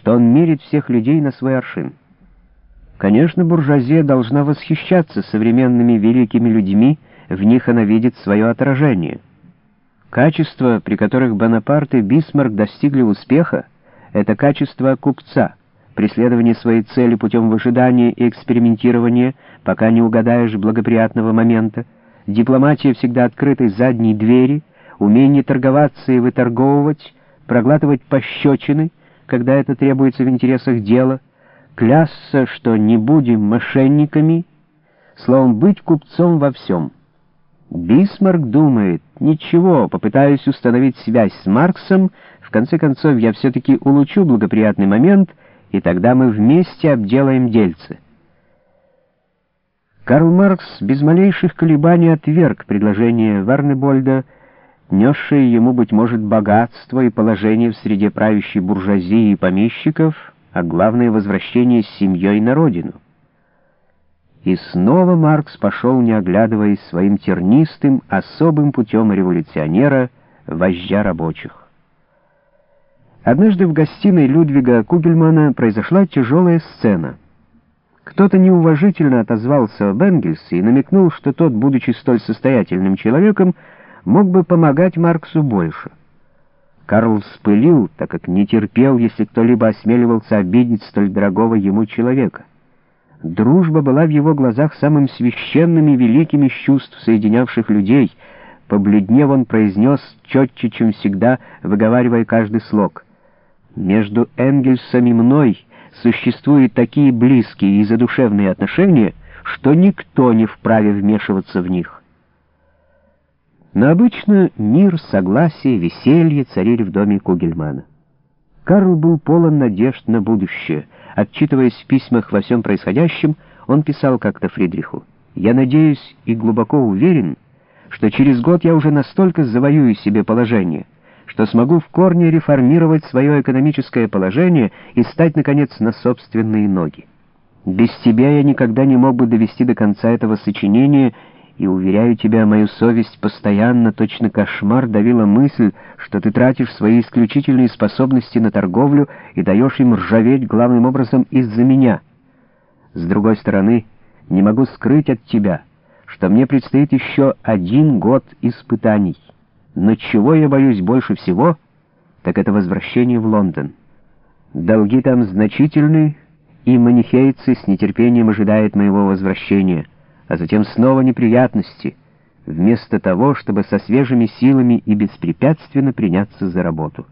что он мерит всех людей на свой аршин. Конечно, буржуазия должна восхищаться современными великими людьми, в них она видит свое отражение. Качества, при которых Бонапарт и Бисмарк достигли успеха, это качество купца, преследование своей цели путем выжидания и экспериментирования, пока не угадаешь благоприятного момента, дипломатия всегда открытой задней двери, умение торговаться и выторговывать, проглатывать пощечины, когда это требуется в интересах дела, клясться, что не будем мошенниками, словом, быть купцом во всем. Бисмарк думает, ничего, попытаюсь установить связь с Марксом, в конце концов я все-таки улучшу благоприятный момент, и тогда мы вместе обделаем дельцы. Карл Маркс без малейших колебаний отверг предложение Варнебольда, несшее ему, быть может, богатство и положение в среде правящей буржуазии и помещиков, а главное — возвращение с семьей на родину. И снова Маркс пошел, не оглядываясь, своим тернистым, особым путем революционера, вождя рабочих. Однажды в гостиной Людвига Кугельмана произошла тяжелая сцена. Кто-то неуважительно отозвался об Энгельсе и намекнул, что тот, будучи столь состоятельным человеком, мог бы помогать Марксу больше. Карл вспылил, так как не терпел, если кто-либо осмеливался обидеть столь дорогого ему человека. Дружба была в его глазах самым священным и великим из чувств, соединявших людей. Побледнев он произнес четче, чем всегда, выговаривая каждый слог. «Между Энгельсом и мной существуют такие близкие и задушевные отношения, что никто не вправе вмешиваться в них». Но обычно мир, согласие, веселье царили в доме Кугельмана. Карл был полон надежд на будущее. Отчитываясь в письмах во всем происходящем, он писал как-то Фридриху, «Я надеюсь и глубоко уверен, что через год я уже настолько завоюю себе положение, что смогу в корне реформировать свое экономическое положение и стать, наконец, на собственные ноги. Без тебя я никогда не мог бы довести до конца этого сочинения и, уверяю тебя, мою совесть постоянно, точно кошмар, давила мысль, что ты тратишь свои исключительные способности на торговлю и даешь им ржаветь главным образом из-за меня. С другой стороны, не могу скрыть от тебя, что мне предстоит еще один год испытаний. Но чего я боюсь больше всего, так это возвращение в Лондон. Долги там значительны, и манихейцы с нетерпением ожидают моего возвращения — а затем снова неприятности, вместо того, чтобы со свежими силами и беспрепятственно приняться за работу.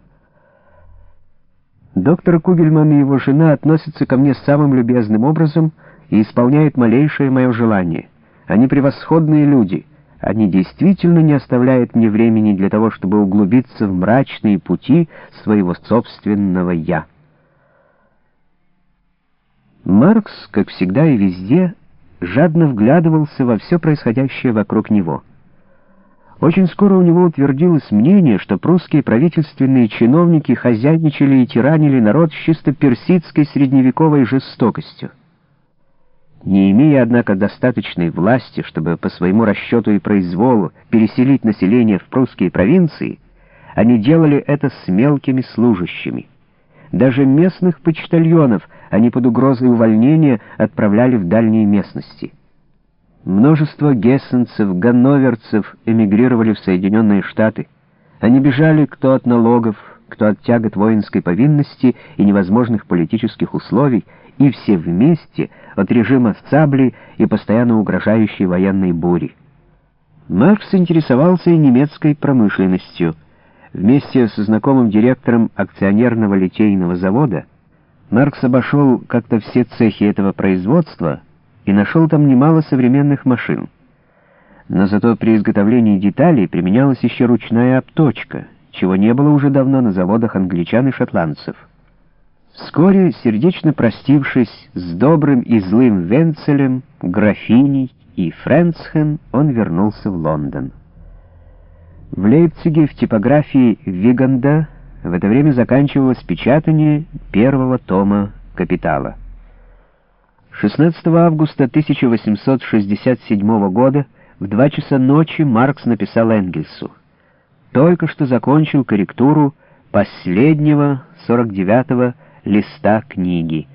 Доктор Кугельман и его жена относятся ко мне самым любезным образом и исполняют малейшее мое желание. Они превосходные люди. Они действительно не оставляют мне времени для того, чтобы углубиться в мрачные пути своего собственного «я». Маркс, как всегда и везде, жадно вглядывался во все происходящее вокруг него. Очень скоро у него утвердилось мнение, что прусские правительственные чиновники хозяйничали и тиранили народ с чисто персидской средневековой жестокостью. Не имея, однако, достаточной власти, чтобы по своему расчету и произволу переселить население в прусские провинции, они делали это с мелкими служащими. Даже местных почтальонов они под угрозой увольнения отправляли в дальние местности. Множество гессенцев, ганноверцев эмигрировали в Соединенные Штаты. Они бежали кто от налогов, кто от тягот воинской повинности и невозможных политических условий, и все вместе от режима сабли и постоянно угрожающей военной бури. Маркс интересовался и немецкой промышленностью — Вместе со знакомым директором акционерного литейного завода Маркс обошел как-то все цехи этого производства и нашел там немало современных машин. Но зато при изготовлении деталей применялась еще ручная обточка, чего не было уже давно на заводах англичан и шотландцев. Вскоре, сердечно простившись с добрым и злым Венцелем, графиней и Френцхен, он вернулся в Лондон. В Лейпциге в типографии Виганда в это время заканчивалось печатание первого тома «Капитала». 16 августа 1867 года в два часа ночи Маркс написал Энгельсу. Только что закончил корректуру последнего 49-го листа книги.